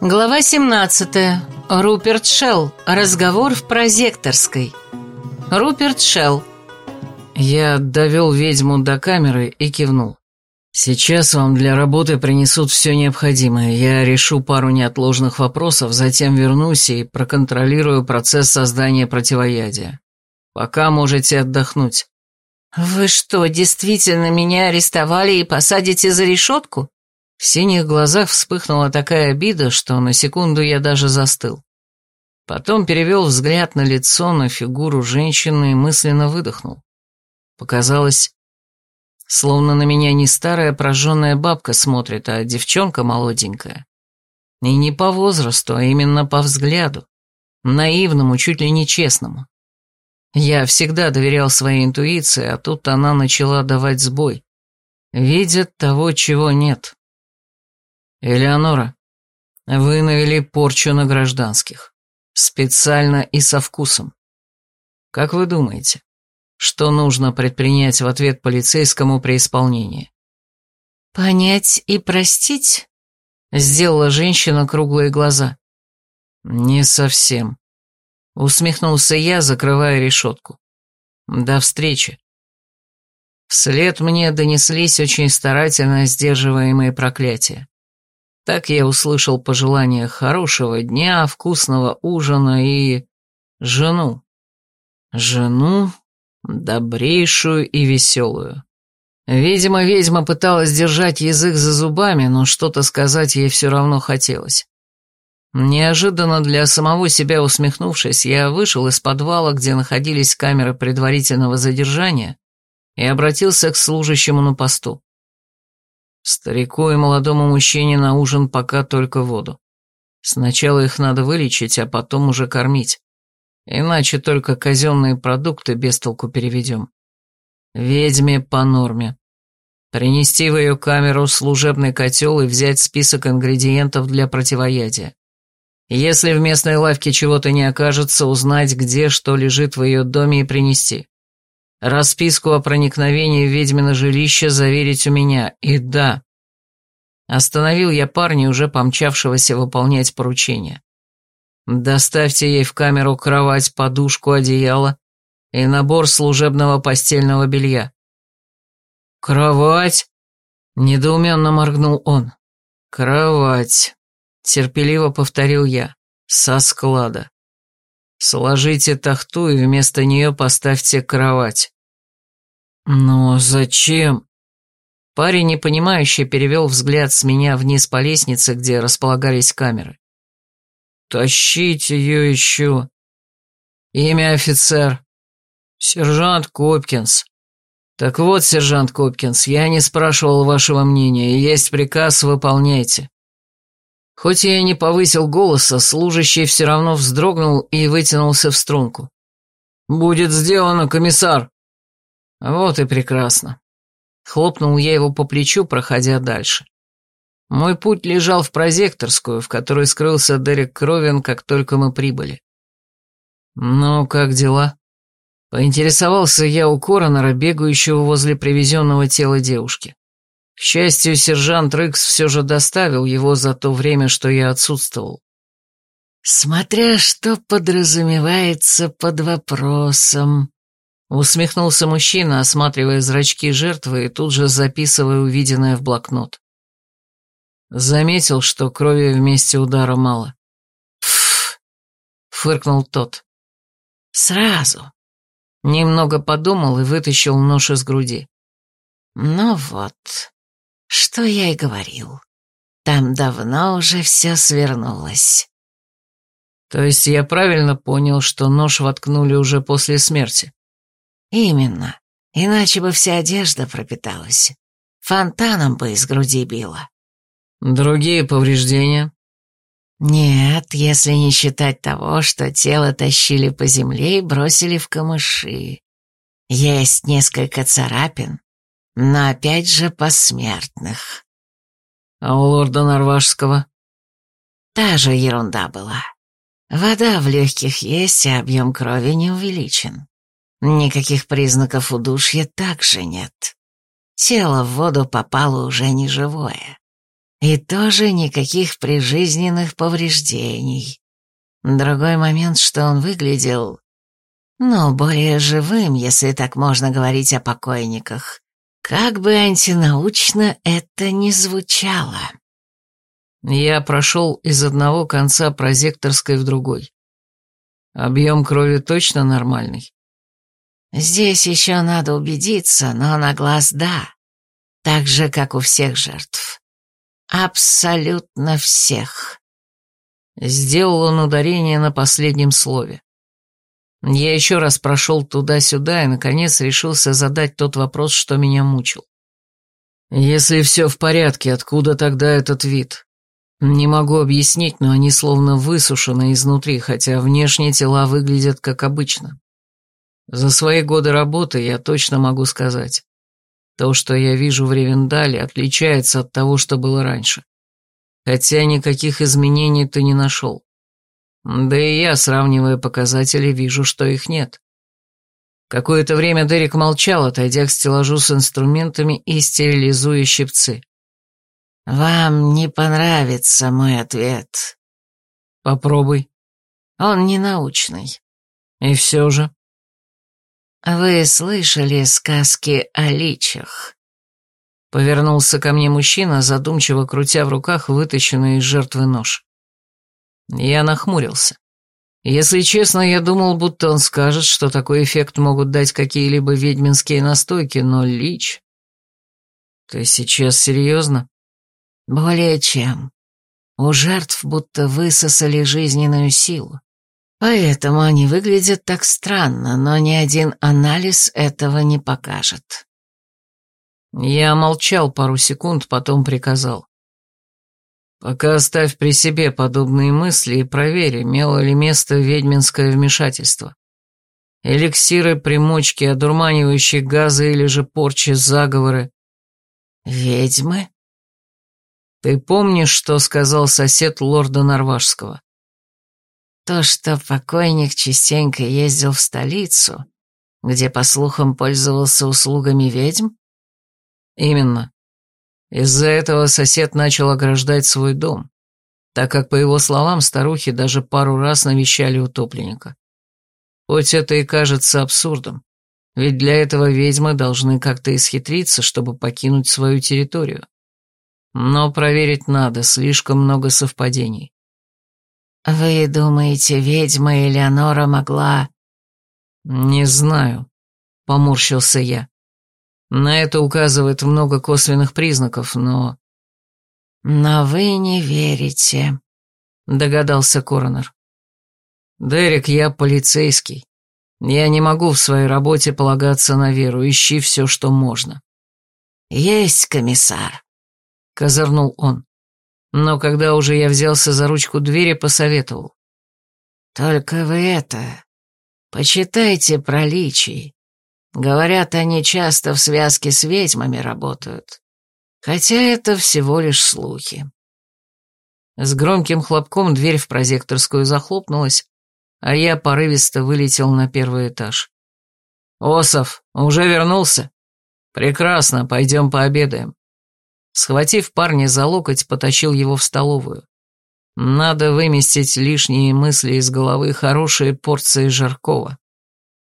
Глава 17. Руперт Шелл. Разговор в прозекторской. Руперт Шелл. Я довел ведьму до камеры и кивнул. Сейчас вам для работы принесут все необходимое. Я решу пару неотложных вопросов, затем вернусь и проконтролирую процесс создания противоядия. Пока можете отдохнуть. Вы что, действительно меня арестовали и посадите за решетку? В синих глазах вспыхнула такая обида, что на секунду я даже застыл. Потом перевел взгляд на лицо, на фигуру женщины и мысленно выдохнул. Показалось, словно на меня не старая прожженная бабка смотрит, а девчонка молоденькая. И не по возрасту, а именно по взгляду. Наивному, чуть ли не честному. Я всегда доверял своей интуиции, а тут она начала давать сбой. Видит того, чего нет. «Элеонора, вы навели порчу на гражданских. Специально и со вкусом. Как вы думаете, что нужно предпринять в ответ полицейскому при исполнении?» «Понять и простить?» — сделала женщина круглые глаза. «Не совсем», — усмехнулся я, закрывая решетку. «До встречи». Вслед мне донеслись очень старательно сдерживаемые проклятия. Так я услышал пожелания хорошего дня, вкусного ужина и... жену. Жену, добрейшую и веселую. Видимо, ведьма пыталась держать язык за зубами, но что-то сказать ей все равно хотелось. Неожиданно для самого себя усмехнувшись, я вышел из подвала, где находились камеры предварительного задержания, и обратился к служащему на посту. Старику и молодому мужчине на ужин пока только воду. Сначала их надо вылечить, а потом уже кормить. Иначе только казенные продукты без толку переведем. Ведьме по норме. Принести в ее камеру служебный котел и взять список ингредиентов для противоядия. Если в местной лавке чего-то не окажется, узнать, где что лежит в ее доме и принести. Расписку о проникновении в ведьмино жилище заверить у меня. И да, остановил я парня, уже помчавшегося выполнять поручение. Доставьте ей в камеру кровать, подушку, одеяло и набор служебного постельного белья. «Кровать?» — недоуменно моргнул он. «Кровать», — терпеливо повторил я, — «со склада». Сложите тахту и вместо нее поставьте кровать. Но зачем? Парень, непонимающе, перевел взгляд с меня вниз по лестнице, где располагались камеры. Тащите ее еще. Имя офицер. Сержант Копкинс. Так вот, сержант Копкинс, я не спрашивал вашего мнения, есть приказ, выполняйте. Хоть я и не повысил голоса, служащий все равно вздрогнул и вытянулся в струнку. «Будет сделано, комиссар!» Вот и прекрасно. Хлопнул я его по плечу, проходя дальше. Мой путь лежал в прозекторскую, в которой скрылся Дерек Кровин, как только мы прибыли. «Ну, как дела?» Поинтересовался я у коронера, бегающего возле привезенного тела девушки. К счастью, сержант Рыкс все же доставил его за то время, что я отсутствовал. «Смотря что подразумевается под вопросом», — усмехнулся мужчина, осматривая зрачки жертвы и тут же записывая увиденное в блокнот. Заметил, что крови вместе удара мало. «Пф!» — фыркнул тот. «Сразу». Немного подумал и вытащил нож из груди. «Ну вот, что я и говорил. Там давно уже все свернулось. То есть я правильно понял, что нож воткнули уже после смерти? Именно. Иначе бы вся одежда пропиталась. Фонтаном бы из груди била. Другие повреждения? Нет, если не считать того, что тело тащили по земле и бросили в камыши. Есть несколько царапин, но опять же посмертных. А у лорда Норвашского? Та же ерунда была. Вода в легких есть, а объем крови не увеличен. Никаких признаков удушья также нет. Тело в воду попало уже не живое. И тоже никаких прижизненных повреждений. Другой момент, что он выглядел... Ну, более живым, если так можно говорить о покойниках. Как бы антинаучно это ни звучало. Я прошел из одного конца прозекторской в другой. Объем крови точно нормальный? Здесь еще надо убедиться, но на глаз да. Так же, как у всех жертв. Абсолютно всех. Сделал он ударение на последнем слове. Я еще раз прошел туда-сюда и, наконец, решился задать тот вопрос, что меня мучил. Если все в порядке, откуда тогда этот вид? Не могу объяснить, но они словно высушены изнутри, хотя внешне тела выглядят как обычно. За свои годы работы я точно могу сказать. То, что я вижу в Ревендале, отличается от того, что было раньше. Хотя никаких изменений ты не нашел. Да и я, сравнивая показатели, вижу, что их нет. Какое-то время Дерек молчал, отойдя к стеллажу с инструментами и стерилизуя щипцы. «Вам не понравится мой ответ». «Попробуй». «Он не научный». «И все же». «Вы слышали сказки о личах?» Повернулся ко мне мужчина, задумчиво крутя в руках вытащенный из жертвы нож. Я нахмурился. Если честно, я думал, будто он скажет, что такой эффект могут дать какие-либо ведьминские настойки, но лич... Ты сейчас серьезно? Более чем. У жертв будто высосали жизненную силу. Поэтому они выглядят так странно, но ни один анализ этого не покажет. Я молчал пару секунд, потом приказал. Пока оставь при себе подобные мысли и проверь, имело ли место ведьминское вмешательство. Эликсиры, примочки, одурманивающие газы или же порчи, заговоры. Ведьмы? Ты помнишь, что сказал сосед лорда Норвашского? То, что покойник частенько ездил в столицу, где, по слухам, пользовался услугами ведьм? Именно. Из-за этого сосед начал ограждать свой дом, так как, по его словам, старухи даже пару раз навещали утопленника. Хоть это и кажется абсурдом, ведь для этого ведьмы должны как-то исхитриться, чтобы покинуть свою территорию. Но проверить надо, слишком много совпадений. «Вы думаете, ведьма Элеонора могла...» «Не знаю», — поморщился я. «На это указывает много косвенных признаков, но...» «Но вы не верите», — догадался Коронер. «Дерек, я полицейский. Я не могу в своей работе полагаться на веру, ищи все, что можно». «Есть, комиссар», — козырнул он но когда уже я взялся за ручку двери, посоветовал. «Только вы это... Почитайте про личий. Говорят, они часто в связке с ведьмами работают. Хотя это всего лишь слухи». С громким хлопком дверь в прозекторскую захлопнулась, а я порывисто вылетел на первый этаж. «Осов, уже вернулся? Прекрасно, пойдем пообедаем». Схватив парня за локоть, потащил его в столовую. Надо выместить лишние мысли из головы хорошие порции жаркого.